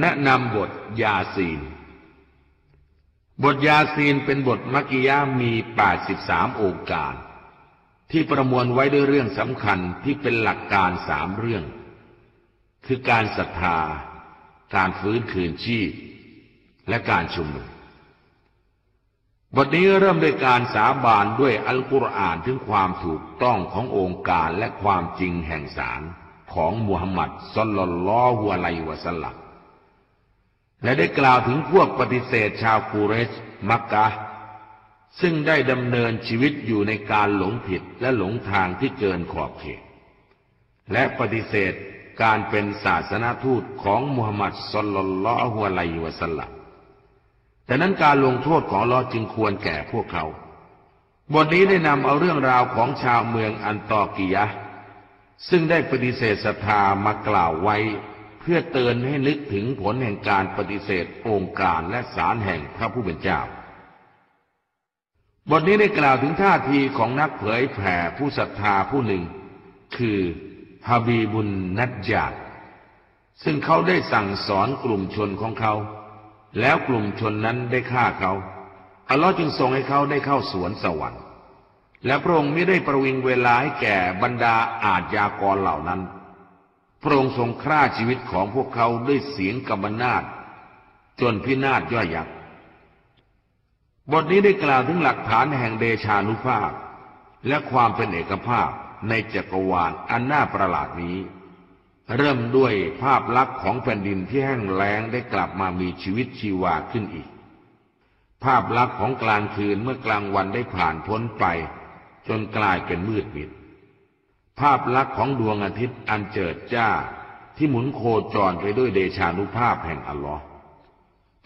แนะนำบทยาซีน บทยาซีนเป็นบทมักกิยามี 83 องค์การ ที่ประมวลไว้ด้วยเรื่องสำคัญที่เป็นหลักการสามเรื่อง คือการศรัทธา การฟื้นคืนชีพ และการชุมนุม บทนี้เริ่มด้วยการสาบานด้วยอัลกุรอานถึงความถูกต้องขององค์การและความจริงแห่งสารของมุฮัมมัดสลลัลลอฮุอะลัยวะสลลัม และได้กล่าวถึงพวกปฏิเสธชาวกูเรช มักกะ ซึ่งได้ดำเนินชีวิตอยู่ในการหลงผิดและหลงทางที่เกินขอบเขต และปฏิเสธการเป็นศาสนาทูตของมุฮัมมัดสลลัลลอฮุอะลัยวะสัลลัมแต่นั้นการลงโทษของลอจึงควรแก่พวกเขา บทนี้ได้นำเอาเรื่องราวของชาวเมืองอันตอกียะ ซึ่งได้ปฏิเสธศรัทธามากล่าวไว้ เพื่อเตือนให้นึกถึงผลแห่งการปฏิเสธองค์การและสารแห่งพระผู้เป็นเจ้า บทนี้ได้กล่าวถึงท่าทีของนักเผยแผ่ผู้ศรัทธาผู้หนึ่ง คือฮาบีบุญนัดยาดซึ่งเขาได้สั่งสอนกลุ่มชนของเขา แล้วกลุ่มชนนั้นได้ฆ่าเขาอัลลอฮ์จึงทรงให้เขาได้เข้าสวนสวรรค์ และพระองค์ไม่ได้ประวิงเวลาให้แก่บรรดาอาจยากรเหล่านั้น พระองค์ทรงฆ่าชีวิตของพวกเขาด้วยเสียงกำมนาดจนพินาศย่อยยับ บทนี้ได้กล่าวถึงหลักฐานแห่งเดชานุภาพ และความเป็นเอกภาพในจักรวาลอันน่าประหลาดนี้ เริ่มด้วยภาพลักษณ์ของแผ่นดินที่แห้งแล้งได้กลับมามีชีวิตชีวาขึ้นอีก ภาพลักษณ์ของกลางคืนเมื่อกลางวันได้ผ่านพ้นไป จนกลายเป็นมืดมิด ภาพลักษณ์ของดวงอาทิตย์อันเจิดจ้า ที่หมุนโคจรไปด้วยเดชานุภาพแห่งอัลลอฮ์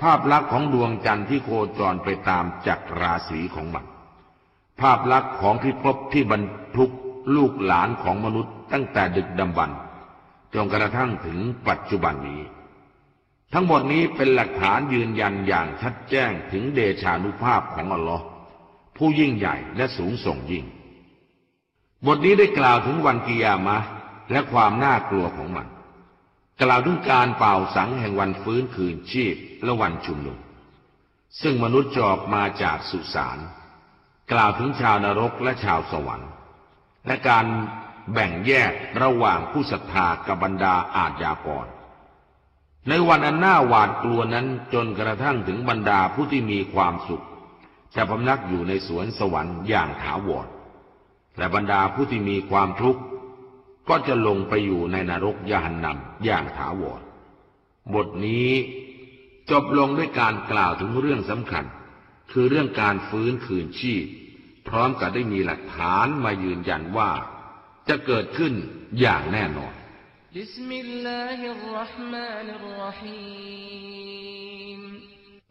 ภาพลักษณ์ของดวงจันทร์ที่โคจรไปตามจักรราศีของมัน ภาพลักษณ์ของพิภพที่บรรทุกลูกหลานของมนุษย์ตั้งแต่ดึกดำบรรจนกระทั่งถึงปัจจุบันนี้ ทั้งหมดนี้เป็นหลักฐานยืนยันอย่างชัดแจ้งถึงเดชานุภาพของอัลลอฮ์ผู้ยิ่งใหญ่และสูงส่งยิ่ง บทนี้ได้กล่าวถึงวันกิยามะและความน่ากลัวของมัน กล่าวถึงการเป่าสังแห่งวันฟื้นคืนชีพและวันชุมนุม ซึ่งมนุษย์จอบมาจากสุสาน กล่าวถึงชาวนรกและชาวสวรรค์ และการแบ่งแยกระหว่างผู้ศรัทธากับบรรดาอาจยากร ในวันอันน่าหวาดกลัวนั้นจนกระทั่งถึงบรรดาผู้ที่มีความสุข จะพำนักอยู่ในสวนสวรรค์อย่างถาวร และบรรดาผู้ที่มีความทุกข์ ก็จะลงไปอยู่ในนรกยานนำอย่างถาวรบทนี้จบลงด้วยการกล่าวถึงเรื่องสำคัญ คือเรื่องการฟื้นคืนชีพ พร้อมกับได้มีหลักฐานมายืนยันว่า จะเกิดขึ้นอย่างแน่นอน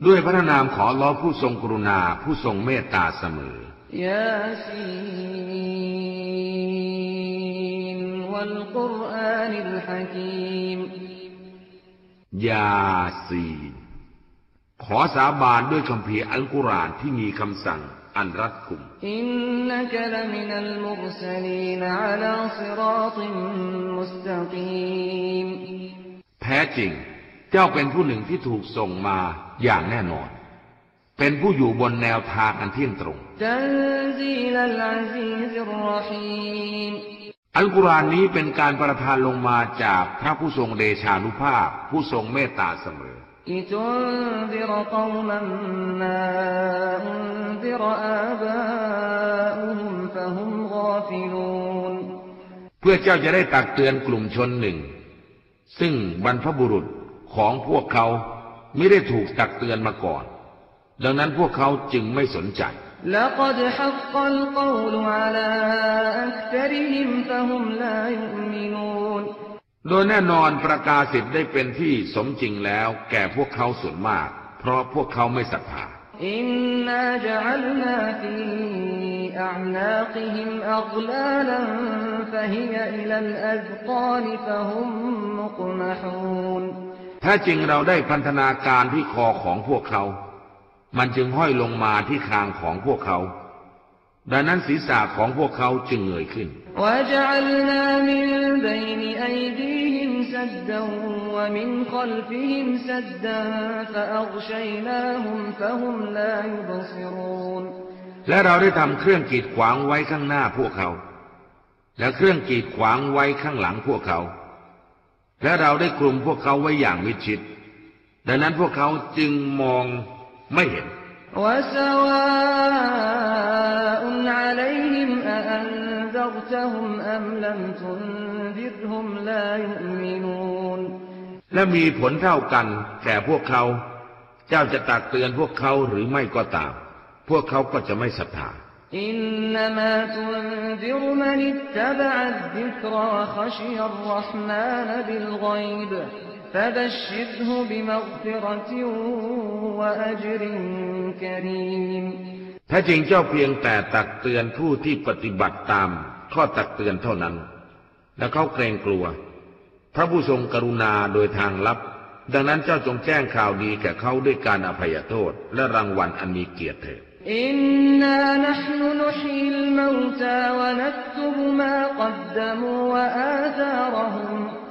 ด้วยพระนามขอล้อผู้ทรงกรุณาผู้ทรงเมตตาเสมอ ياسين والقرآن الحكيم ยาซีน ขอสาบานด้วยคำพีอัลกุรอานที่มีคำสั่งอันรัดกุมอินนักลมินัลมุรสลีนอัลาซิราติมุสตะกีมแท้จริง เจ้าเป็นผู้หนึ่งที่ถูกส่งมาอย่างแน่นอน เป็นผู้อยู่บนแนวทางอันเที่ยงตรง อัลกุรอานนี้เป็นการประทานลงมาจากพระผู้ทรงเดชานุภาพ ผู้ทรงเมตตาเสมอ เพื่อเจ้าจะได้ตักเตือนกลุ่มชนหนึ่ง ซึ่งบรรพบุรุษของพวกเขาไม่ได้ถูกตักเตือนมาก่อน ดังนั้นพวกเขาจึงไม่สนใจ โดยแน่นอนประกาศสิทธิ์ได้เป็นที่สมจริงแล้ว แก่พวกเขาส่วนมาก เพราะพวกเขาไม่ศรัทธาอินนาจัลนาฟีอันาคิฮิมอักลาลันฟะฮิยอิลัลอัซกาลฟะฮุมมุกมะฮูนแท้จริงเราได้พันธนาการที่คอของพวกเขา มันจึงห้อยลงมาที่คางของพวกเขา ดังนั้นศีรษะของพวกเขาจึงเงยขึ้น และเราได้ทำเครื่องกีดขวางไว้ข้างหน้าพวกเขา และเครื่องกีดขวางไว้ข้างหลังพวกเขา และเราได้คลุมพวกเขาไว้อย่างมิดชิด ดังนั้นพวกเขาจึงมอง ไม่เห็นและมีผลเท่ากันแก่พวกเขา เจ้าจะตักเตือนพวกเขาหรือไม่ก็ตาม พวกเขาก็จะไม่ศรัทธาอินนามะตุนดิรมันตบะอัดดิกรวะขชิยรรห์มานบิลกอยบ ถ้าจริงเจ้าเพียงแต่ตักเตือนผู้ที่ปฏิบัติตามข้อตักเตือนเท่านั้น และเขาเกรงกลัว พระผู้ทรงกรุณาโดยทางลับ ดังนั้นเจ้าจงแจ้งข่าวดีแก่เขาด้วยการอภัยโทษ และรางวัลอันมีเกียรติเถิดอินนานะห์นุนุฮิลมาวตาวะนักตุบมากัดดมูวะอาซารหุม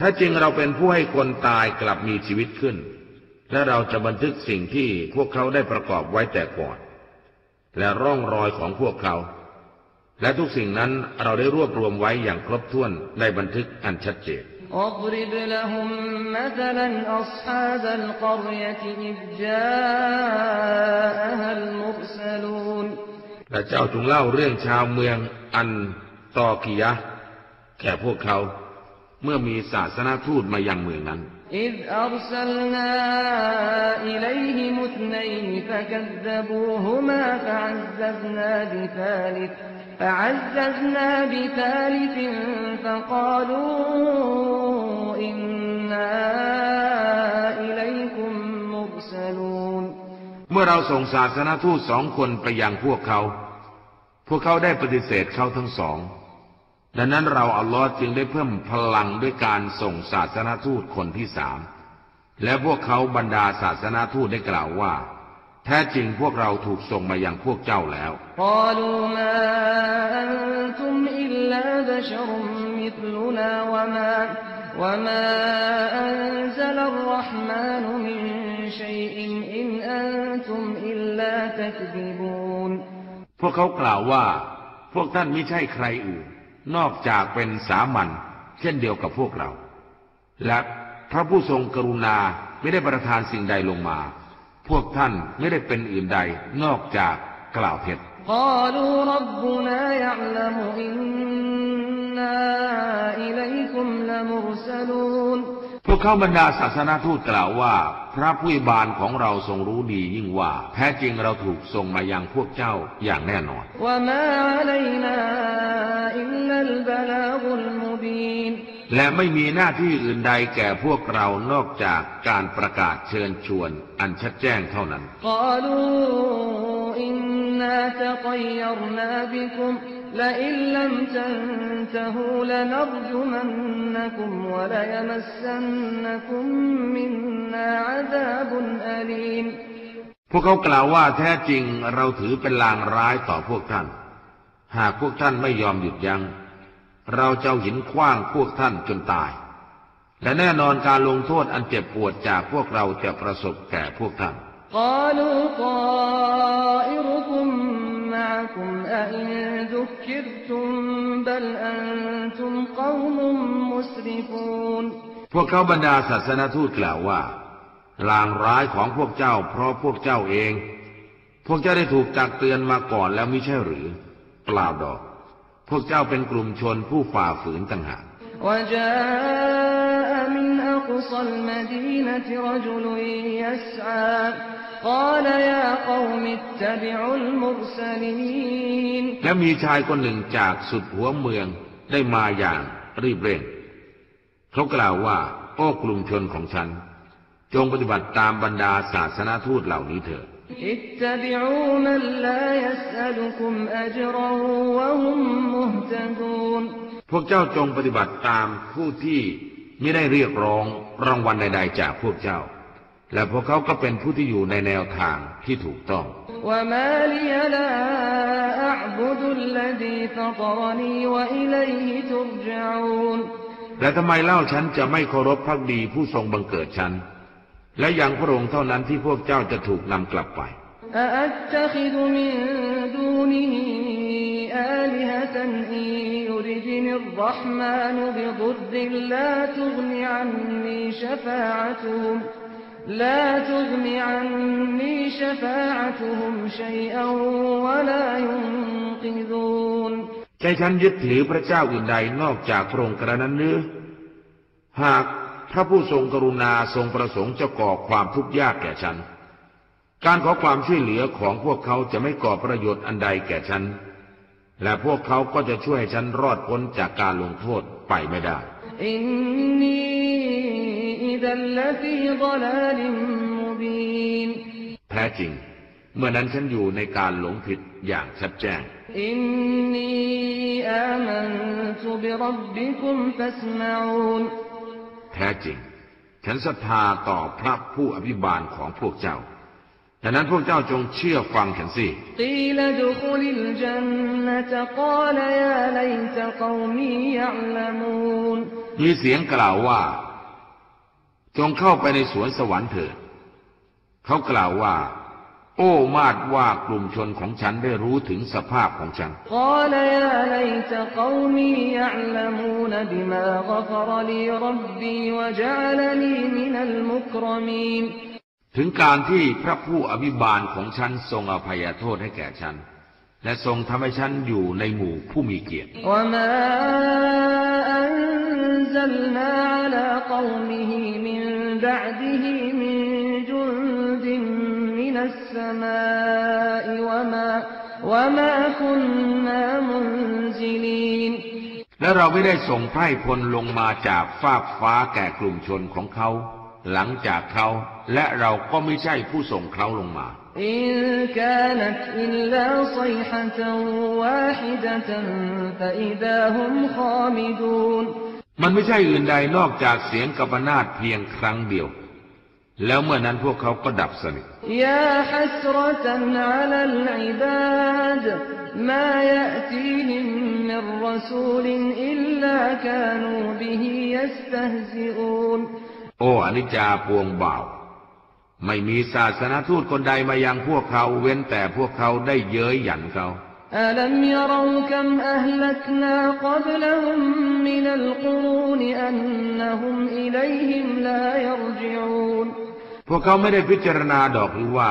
ถ้าจริงเราเป็นผู้ให้คนตายกลับมีชีวิตขึ้น และเราจะบันทึกสิ่งที่พวกเขาได้ประกอบไว้แต่ก่อน และร่องรอยของพวกเขา และทุกสิ่งนั้นเราได้รวบรวมไว้อย่างครบถ้วนในบันทึกอันชัดเจนอบริบล واضرب لهم مثلا أصحاب القرية إذ جاءها المرسلون และเจ้าจงเล่าเรื่องชาวเมืองอันตอกิยะห์แก่พวกเขา เมื่อมีศาสนาทูตมายังเมืองนั้น إذ أرسلنا إليهم اثنين فكذبوهما فعززنا بثالث فعززنا بثالث فقالوا إنا إليكم مرسلون เมื่อเราส่งศาสนาทูตสองคนไปยังพวกเขา พวกเขาได้ปฏิเสธเขาทั้งสอง ดังนั้นเราอัลลอฮ์จึงได้เพิ่มพลังด้วยการส่งศาสนาทูตคนที่สาม และพวกเขาบรรดาศาสนาทูตได้กล่าวว่า แท้จริงพวกเราถูกส่งมาอย่างพวกเจ้าแล้ว พวกเขากล่าวว่า พวกท่านไม่ใช่ใครอื่น นอกจากเป็นสามัญเช่นเดียวกับพวกเรา และพระผู้ทรงกรุณาไม่ได้ประทานสิ่งใดลงมา พวกท่านไม่ได้เป็นอื่นใดนอกจากกล่าวเท็จพ พวกเขาบรรดาศาสนาทูตกล่าวว่า พระผู้บานของเราทรงรู้ดียิ่งว่า แท้จริงเราถูกส่งมายังพวกเจ้าอย่างแน่นอน และไม่มีหน้าที่อื่นใดแก่พวกเรานอกจากการประกาศเชิญชวน อันชัดแจ้งเท่านั้น قالوا إنا تطيرنا بكم لئن لم تنتهوا لنرجمنكم وليمسنكم منا عذاب أليم พวกเขากล่าวว่าแท้จริงเราถือเป็นลางร้ายต่อพวกท่าน หากพวกท่านไม่ยอมหยุดยัง้งเราจะเอาหินขว้างพวกท่านจนตาย และแน่นอนการลงโทษอันเจ็บปวดจากพวกเราจะประสบแก่พวกท่าน قالوا طائركم معكم أئن ذكرتم بل أنتم قوم مسرفون พวกเขาบรรดาศาสนาทูตกล่าวว่า ลางร้ายของพวกเจ้าเพราะพวกเจ้าเอง พวกเจ้าได้ถูกตักเตือนมาก่อนแล้วไม่ใช่หรือเปล่าดอก พวกเจ้าเป็นกลุ่มชนผู้ฝ่าฝืนต่างหาก وجاء من أقصى المدينة رجل يسعى قال يا قوم اتبعوا المرسلين และมีชายคนหนึ่งจากสุดหัวเมืองได้มาอย่างรีบเร่ง เขากล่าวว่า โอ้กลุ่มชนของฉัน จงปฏิบัติตามบรรดาศาสนาทูตเหล่านี้เถิด اتبعوا من لا يسألكم أجرا وهم مهتدون พวกเจ้าจงปฏิบัติตามผู้ที่ ไม่ได้เรียกร้องรางวัลใดๆจากพวกเจ้า และพวกเขาก็เป็นผู้ที่อยู่ในแนวทางที่ถูกต้องและทำไมเล่าฉันจะไม่เคารพพักดีผู้ทรงบังเกิดฉัน และอย่างพระองค์เท่านั้นที่พวกเจ้าจะถูกนำกลับไป آلهة إن يردني الرحمن بضر لا تغن عني شفاعتهم لا تغن عني شفاعتهم شيئا ولا ينقذون ใจฉันยึดถือพระเจ้าอื่นใดนอกจากพระองค์กระนั้นหรือ หากพระผู้ทรงกรุณาทรงประสงค์จะก่อความทุกข์ยากแก่ฉัน การขอความช่วยเหลือของพวกเขาจะไม่ก่อประโยชน์อันใดแก่ฉัน และพวกเขาก็จะช่วยฉันรอดพ้นจากการลงโทษไปไม่ได้แท้จริง เมื่อนั้นฉันอยู่ในการหลงผิดอย่างชัดแจ้งแท้จริง ฉันศรัทธาต่อพระผู้อภิบาลของพวกเจ้า ดังนั้นพวกเจ้าจงเชื่อฟังฉันสิมีเสียงกล่าวว่า จงเข้าไปในสวนสวรรค์เถิด เขากล่าวว่า โอ้มาดว่ากลุ่มชนของฉันได้รู้ถึงสภาพของฉัน เถึงการที่พระผู้อภิบาลของฉันทรงอภัยโทษให้แก่ฉัน และทรงทำให้ฉันอยู่ในหมู่ผู้มีเกียรติและเราไม่ได้ส่งไพร่พลลงมาจากฟากฟ้าแก่กลุ่มชนของเขา หลังจากเขา และเราก็ไม่ใช่ผู้ส่งเขาลงมา إن كانت إلا صيحة واحدة فإذا هم خامدون มันไม่ใช่อื่นใดนอกจากเสียงกัปนาตเพียงครั้งเดียว แล้วเมื่อนั้นพวกเขาก็ดับสนิท يا حسرة على العباد ما يأتيهم من رسول إلا كانوا به يستهزئون โอ้อนิจจาปวงเบาไม่มีศาสนาทูตคนใดมายังพวกเขาเว้นแต่พวกเขาได้เย้ยหยันเขาอัลมยรูคัมอัลกนากับลฮุมมินัลกุรูนอันนฮุมอิลัยฮิมลายรจิอูนพวกเขาไม่ได้พิจารณาดอกหรือว่า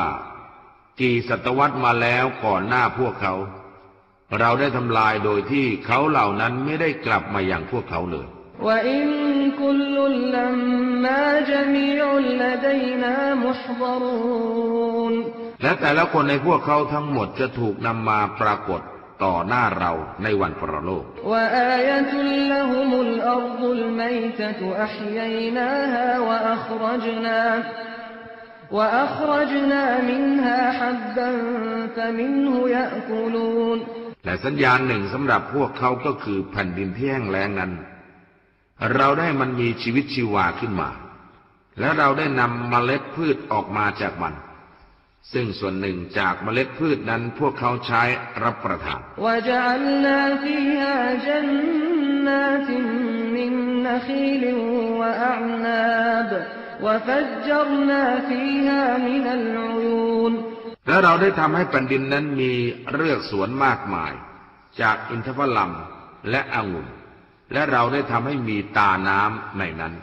กี่ศตวรรษมาแล้วก่อนหน้าพวกเขา เราได้ทำลายโดยที่เขาเหล่านั้นไม่ได้กลับมาอย่างพวกเขาเลย وإن كل لما جميع لدينا محضرون และแต่ละคนในพวกเขาทั้งหมดจะถูกนำมาปรากฏต่อหน้าเราในวันประโลก وآية لهم الأرض الميتة أحييناها وأخرجنا وأخرجنا منها حبا فمنه يأكلون และสัญญาณหนึ่งสำหรับพวกเขาก็คือแผ่นดินที่แห้งแล้งนั้น เราได้มันมีชีวิตชีวาขึ้นมา และเราได้นำมเมล็ดพืชออกมาจากมัน ซึ่งส่วนหนึ่งจากมเมล็ดพืชนั้นพวกเขาใช้รับประทานและเราได้ทำให้แผ่นดินนั้นมีเรือกสวนมากมาย จากอินทผลัมและองุ่น และเราได้ทำให้มีตาน้ำในนั้น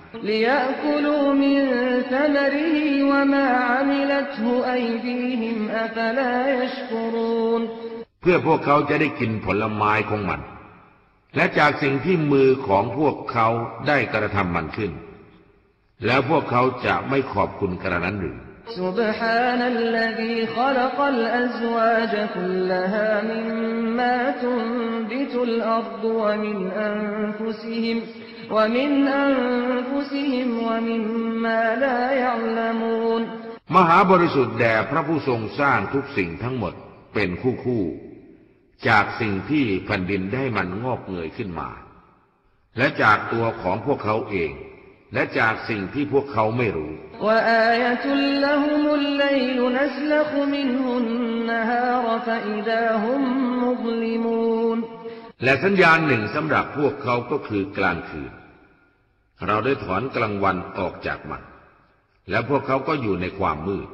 เพื่อพวกเขาจะได้กินผลไม้ของมัน และจากสิ่งที่มือของพวกเขาได้กระทำมันขึ้น แล้วพวกเขาจะไม่ขอบคุณกระนั้นหรือ سبحان الذي خلق الأزواج كلها مما تنبت الأرض ومن أنفسهم ومن أنفسهم ومما لا يعلمون มหาบริสุทธิ์แด่พระผู้ทรงสร้างทุกสิ่งทั้งหมดเป็นคู่คู่ๆจากสิ่งที่แผ่นดินได้มันงอกเงยขึ้นมา และจากตัวของพวกเขาเอง และจากสิ่งที่พวกเขาไม่รู้และสัญญาณหนึ่งสำหรับพวกเขาก็คือกลางคืน เราได้ถอนกลางวันออกจากมัน และพวกเขาก็อยู่ในความมืด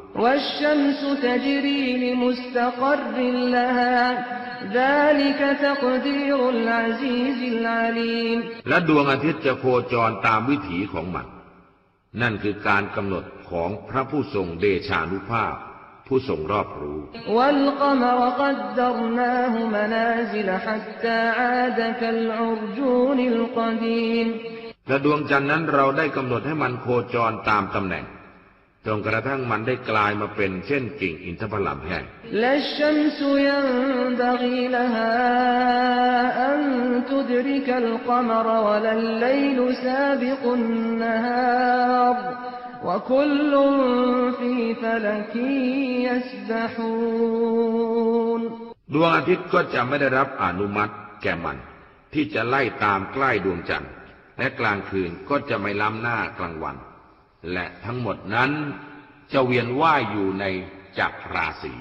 และดวงอาทิตย์จะโคจรตามวิถีของมัน นั่นคือการกำหนดของพระผู้ทรงเดชานุภาพ ผู้ทรงรอบรู้ และดวงจันทร์นั้นเราได้กำหนดให้มันโคจรตามตำแหน่ง จนกระทั่งมันได้กลายมาเป็นเช่นกิ่งอินทผลัมแห้งดวงอาทิตย์ก็จะไม่ได้รับอนุมัติแก่มัน ที่จะไล่ตามใกล้ดวงจันทร์และกลางคืนก็จะไม่ล้ำหน้ากลางวัน และทั้งหมดนั้นจะเวียนว่ายอยู่ในจักรราศี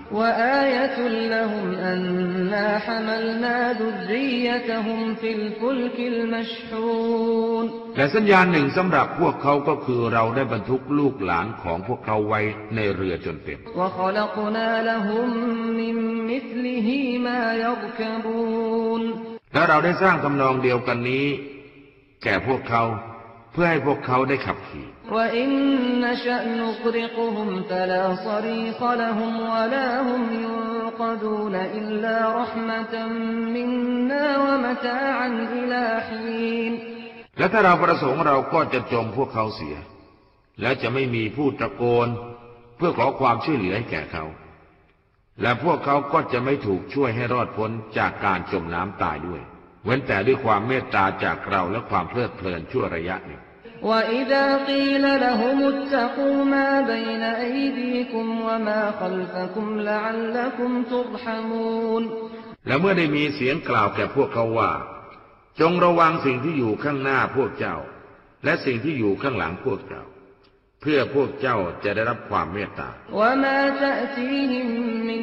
และสัญญาณหนึ่งสำหรับพวกเขาก็คือเราได้บรรทุกลูกหลานของพวกเขาไว้ในเรือจนเต็ม และเราได้สร้างทำนองเดียวกันนี้ แก่พวกเขา เพื่อให้พวกเขาได้ขับขี่และถ้าเราประสงค์เราก็จะจมพวกเขาเสีย และจะไม่มีผู้ตะโกน เพื่อขอความช่วยเหลือให้แก่เขา และพวกเขาก็จะไม่ถูกช่วยให้รอดพ้นจากการจมน้ำตายด้วยเว้นแต่ด้วยความเมตตาจากเราและความเพลิดเพลินชั่วระยะหนึ่ง وإذا قيل لهم اتقوا ما بين أيديكم وما خلفكم لعلكم ترحمون และเมื่อได้มีเสียงกล่าวแก่พวกเขาว่า จงระวังสิ่งที่อยู่ข้างหน้าพวกเจ้า และสิ่งที่อยู่ข้างหลังพวกเจ้า เพื่อพวกเจ้าจะได้รับความเมตตา وما تأتيهم من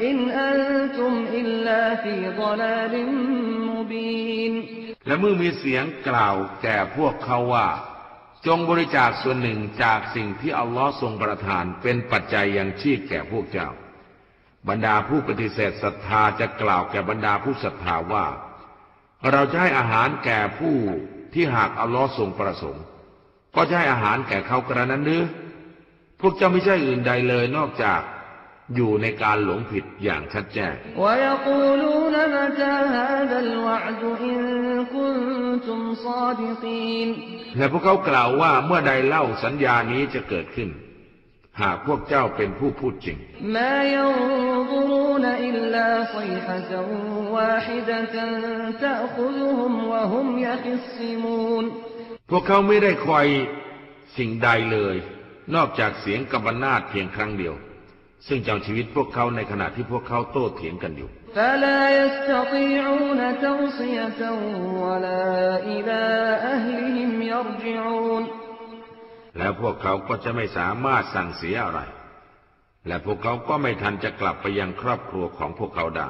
และเมื่อมีเสียงกล่าวแก่พวกเขาว่า จงบริจาคส่วนหนึ่งจากสิ่งที่อัลลอฮ์ทรงประทานเป็นปัจจัยยังชีพแก่พวกเจ้า บรรดาผู้ปฏิเสธศรัทธาจะกล่าวแก่บรรดาผู้ศรัทธาว่า เราจะให้อาหารแก่ผู้ที่หากอัลลอฮ์ทรงประสงค์ ก็จะให้อาหารแก่เขากระนั้นเรือพวกเจ้าไม่ใช่อื่นใดเลยนอกจาก อยู่ในการหลงผิดอย่างชัดแจ้งและพวกเขากล่าวว่าเมื่อใดเล่าสัญญานี้จะเกิดขึ้น หากพวกเจ้าเป็นผู้พูดจริง พวกเขาไม่ได้คอยสิ่งใดเลย นอกจากเสียงกำบนาดเพียงครั้งเดียว ซึ่งจังชีวิตพวกเขาในขณะที่พวกเขาโต้เถียงกันอยู่ แล้วพวกเขาก็จะไม่สามารถสั่งเสียอะไร และพวกเขาก็ไม่ทันจะกลับไปยังครอบครัวของพวกเขาได้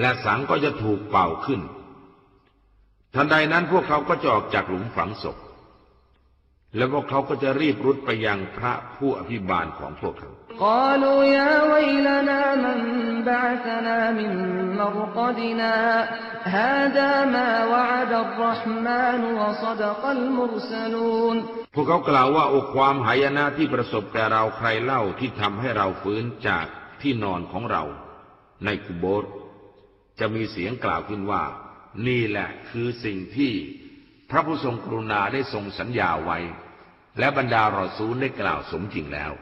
และสังก็จะถูกเป่าขึ้น ทันใดนั้นพวกเขาก็จะออกจากหลุมฝังศพ แล้วพวกเขาก็จะรีบรุดไปยังพระผู้อภิบาลของพวกเขาพวกเขากล่าวว่าโอความหายนะที่ประสบแก่เราใครเล่าที่ทำให้เราฟื้นจากที่นอนของเรา ในกุโบสจะมีเสียงกล่าวขึ้นว่า นี่แหละคือสิ่งที่พระผู้ทรงกรุณาได้ทรงสัญญาไว้ และบรรดารอซูลได้กล่าวสมจริงแล้ว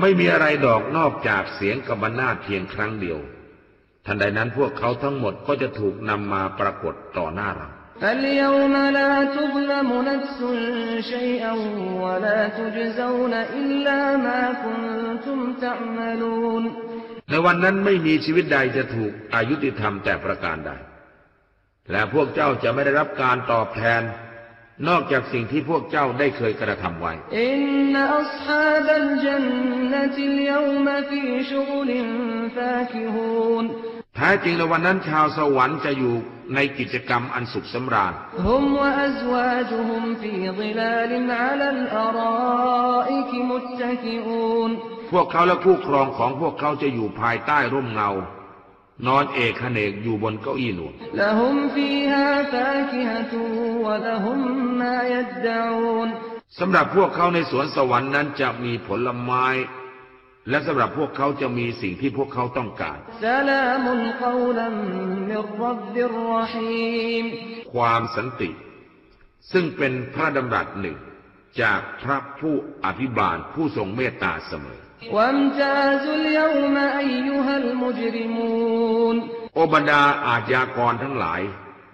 ไม่มีอะไรดอกนอกจากเสียงกบนาเพียงครั้งเดียว ทันใดนั้นพวกเขาทั้งหมดก็จะถูกนำมาปรากฏต่อหน้าเรา فاليوم لا تظلم نفس شيئا ولا تجزون إلا ما كنتم تعملون ในวันนั้นไม่มีชีวิตใดจะถูกอายุติธรรมแต่ประการใด และพวกเจ้าจะไม่ได้รับการตอบแทน นอกจากสิ่งที่พวกเจ้าได้เคยกระทำไว้ إن أصحاب الجنة اليوم في شغل فاكهون แท้จริงในวันนั้นชาวสวรรค์จะอยู่ในกิจกรรมอันสุขสำราญพวกเขาและผู้ครองของพวกเขาจะอยู่ภายใต้ร่มเงา นอนเอกขเนกอยู่บนเก้าอี้หนวดสำหรับพวกเขาในสวนสวรรค์นั้นจะมีผลไม้ และสำหรับพวกเขาจะมีสิ่งที่พวกเขาต้องการ ความสันติ ซึ่งเป็นพระดำรัสหนึ่ง จากพระผู้อภิบาลผู้ทรงเมตตาเสมอ โอบรรดาอาญากรทั้งหลาย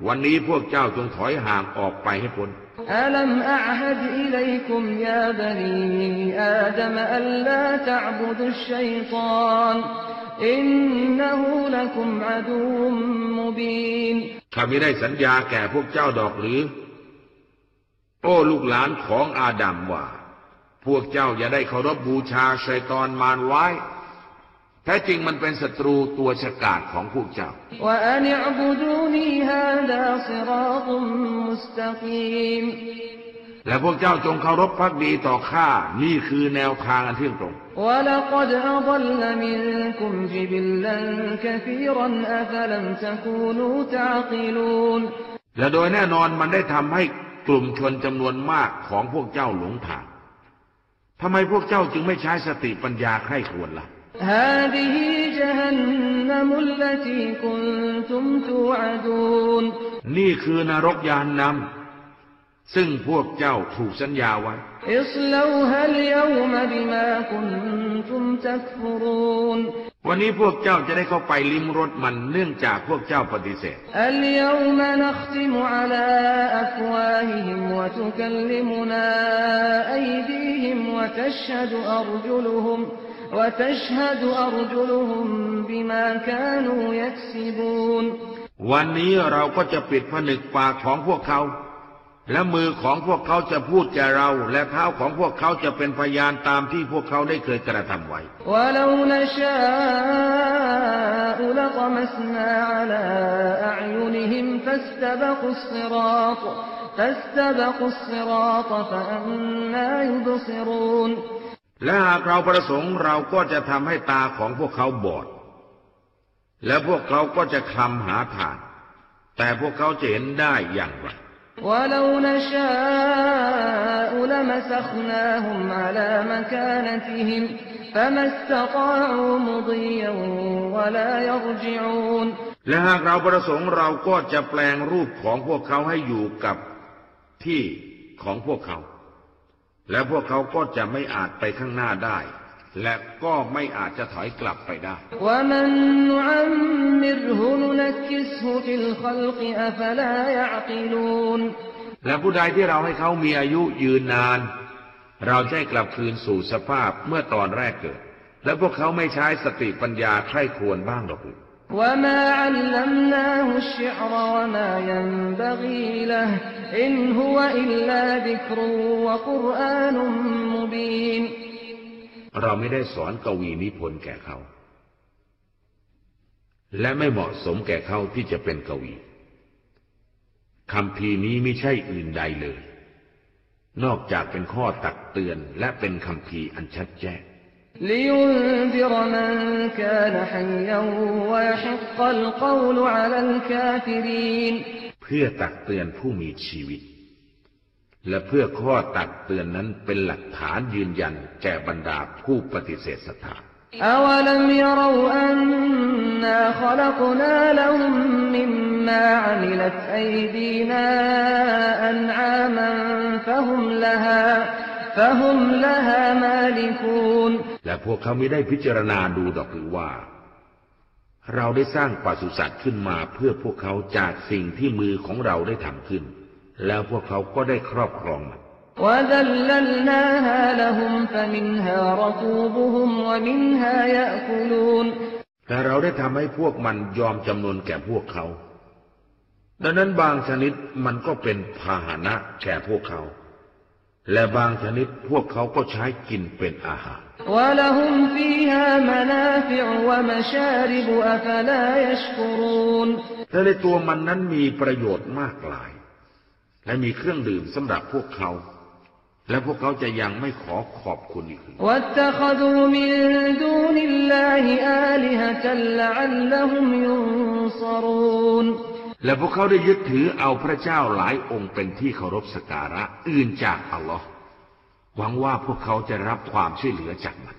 วันนี้พวกเจ้าจงถอยห่างออกไปให้พ้น ألم أعهد إليكم يا بني آدم ألا تعبدوا الشيطان إنه لكم عدو مبين ข้ามิได้สัญญาแก่พวกเจ้าดอกหรือ โอ้ลูกหลานของอาดัมว่า พวกเจ้าอย่าได้เคารพบูชาชัยตอนมารไว้ แท้จริงมันเป็นศัตรูตัวฉกาจของพวกเจ้า และพวกเจ้าจงเคารพพักดีต่อข้า นี่คือแนวทางอันเที่ยงตรงและโดยแน่นอนมันได้ทำให้กลุ่มชนจำนวนมากของพวกเจ้าหลงทางทำไมพวกเจ้าจึงไม่ใช้สติปัญญาใคร่ควรละ่ะ هذه جهنم التي كنتم توعدون นี่คือนรกยานนำซึ่งพวกเจ้าถูกสัญญาไว้ اصلوها اليوم بما كنتم تكفرون วันนี้พวกเจ้าจะได้เข้าไปลิ้มรสมันเนื่องจากพวกเจ้าปฏิเสธ اليوم نختم على วันนี้เราก็จะปิดผนึกปากของพวกเขา และมือของพวกเขาจะพูดแก่เรา และเท้าของพวกเขาจะเป็นพยานตามที่พวกเขาได้เคยกระทำไว้ على أعينهم فاستبقوا الصراط فاستبقوا الصراط فأنا يبصرون และหากเราประสงค์เราก็จะทำให้ตาของพวกเขาบอด และพวกเขาก็จะคลำหาทาง แต่พวกเขาจะเห็นได้อย่างไร ولو نشاء لمسخناهم على مكانتهم فما استطاعوا مضيا ولا يرجعون และหากเราประสงค์เราก็จะแปลงรูปของพวกเขาให้อยู่กับที่ของพวกเขา และพวกเขาก็จะไม่อาจไปข้างหน้าได้ และก็ไม่อาจจะถอยกลับไปได้ และผู้ใดที่เราให้เขามีอายุยืนนาน เราจะกลับคืนสู่สภาพเมื่อตอนแรกเกิด และพวกเขาไม่ใช้สติปัญญาใคร่ควรบ้างหหรือ وما علمناه الشعر وما ينبغي له إن هو إلا ذكر وقرآن مبين เราไม่ได้สอนกวีนิพนธ์แก่เขา และไม่เหมาะสมแก่เขาที่จะเป็นกวี คำพีร์นี้ไม่ใช่อื่นใดเลย นอกจากเป็นข้อตักเตือนและเป็นคำพีร์อันชัดแจ้ง لينذر من كان حيا ويحق القول على الكافرين เพื่อตักเตือนผู้มีชีวิต และเพื่อข้อตักเตือนนั้นเป็นหลักฐานยืนยันแก่บรรดาผู้ปฏิเสธศรัทธา أولم يروا أنا خلقنا لهم مما عملت أيدينا أنعاما فهم لها فهم لها مالكون และพวกเขาไม่ได้พิจารณาดูดอกหรือว่า เราได้สร้างปศุสัตว์ขึ้นมาเพื่อพวกเขาจากสิ่งที่มือของเราได้ทำขึ้น แล้วพวกเขาก็ได้ครอบครองมันและเราได้ทำให้พวกมันยอมจำนวนแก่พวกเขา ดังนั้นบางชนิดมันก็เป็นพาหนะแก่พวกเขา และบางชนิดพวกเขาก็ใช้กินเป็นอาหาร และในตัวมันนั้นมีประโยชน์มากมาย และมีเครื่องดื่มสำหรับพวกเขา และพวกเขาจะยังไม่ขอขอบคุณอีกเลย และพวกเขาได้ยึดถือเอาพระเจ้าหลายองค์เป็นที่เคารพสักการะอื่นจากอัลลอฮ์หวังว่าพวกเขาจะรับความช่วยเหลือจากมัน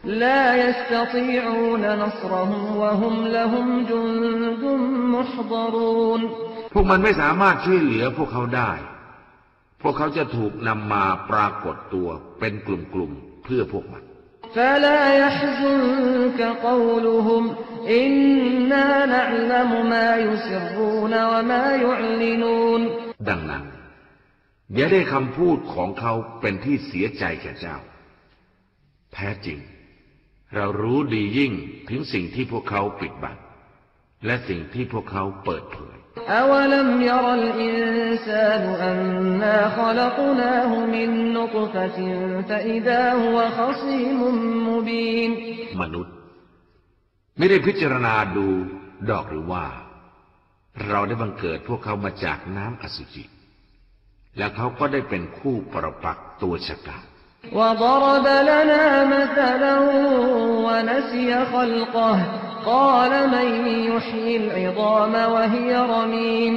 พวกมันไม่สามารถช่วยเหลือพวกเขาได้ พวกเขาจะถูกนำมาปรากฏตัวเป็นกลุ่มๆเพื่อพวกมัน فلا يحزنك قولهم إنا نعلم ما يسرون وما يعلنون ดังนั้น อย่าได้คำพูดของเขาเป็นที่เสียใจแก่เจ้า แท้จริง เรารู้ดียิ่งถึงสิ่งที่พวกเขาปิดบังและสิ่งที่พวกเขาเปิดเผย أولم ير الإنسان أنا خلقناه من نطفة فإذا هو خصيم مبين มนุษย์ ไม่ได้พิจารณาดูดอกหรือว่า เราได้บังเกิดพวกเขามาจากน้ำอสุจิ และเขาก็ได้เป็นคู่ปรปักษ์ตัวฉกาจ وضرب لنا مثلا ونسي خلقه قال من يحيي العظام وهي رميم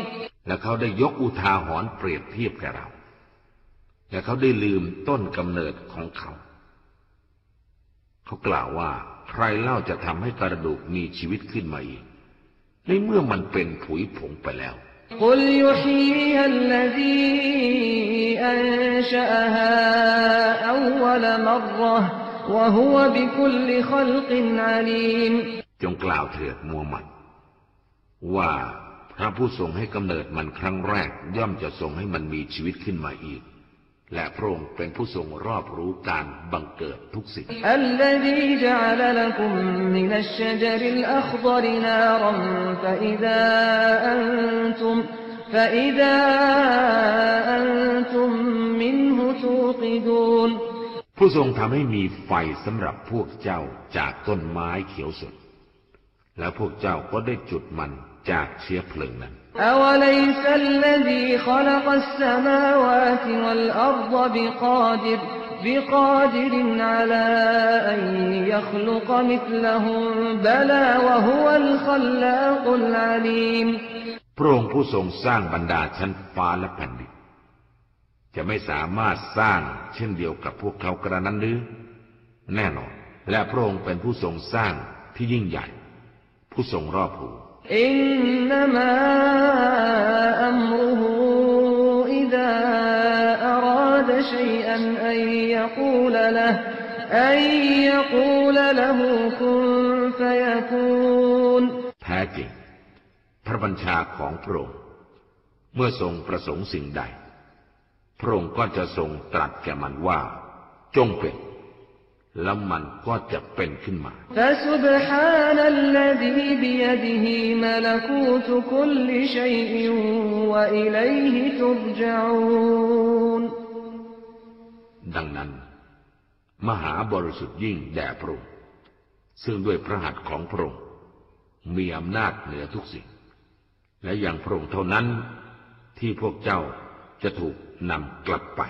และเขาได้ยกอุทาหรณ์เปรียบเทียบกับเรา และเขาได้ลืมต้นกำเนิดของเขา เขากล่าวว่า ใครเล่าจะทำให้กระดูกมีชีวิตขึ้นมาอีก ในเมื่อมันเป็นผุยผงไปแล้ว قل يحييها الذي أنشأها أول مرة وهو بكل خلق عليم จงกล่าวเถิดมูฮัมหมัด ว่าพระผู้ทรงให้กำเนิดมันครั้งแรกย่อมจะทรงให้มันมีชีวิตขึ้นมาอีก และพระองค์เป็นผู้ทรงรอบรู้การบังเกิดทุกสิ่งผู้ทรงทำให้มีไฟสำหรับพวกเจ้าจากต้นไม้เขียวสด แล้วพวกเจ้าก็ได้จุดมันจากเชื้อเพลิงนั้นพระองค์ผู้ทรงสร้างบรรดาชั้นฟ้าและแผ่นดินจะไม่สามารถสร้างเช่นเดียวกับพวกเขากระนั้นหรือ แน่นอน และพระองค์เป็นผู้ทรงสร้างที่ยิ่งใหญ่ ผู้ทรงรอบรู้อินนามะอัมรุฮูอิดาอารอดชัยอันอัยยกูลละอัยยกูลละหูคุนฟยกูนแท้จริง พระบัญชาของพระองค์เมื่อทรงประสงค์สิ่งใด พระองค์ก็จะทรงตรัสแก่มันว่า จงเป็น แล้วมันก็จะเป็นขึ้นมา ดังนั้น มหาบริสุทธิ์ยิ่งแด่พระองค์ซึ่งด้วยพระหัตถ์ของพระองค์มีอำนาจเหนือทุกสิ่ง และอย่างพระองค์เท่านั้นที่พวกเจ้าจะถูกนำกลับไป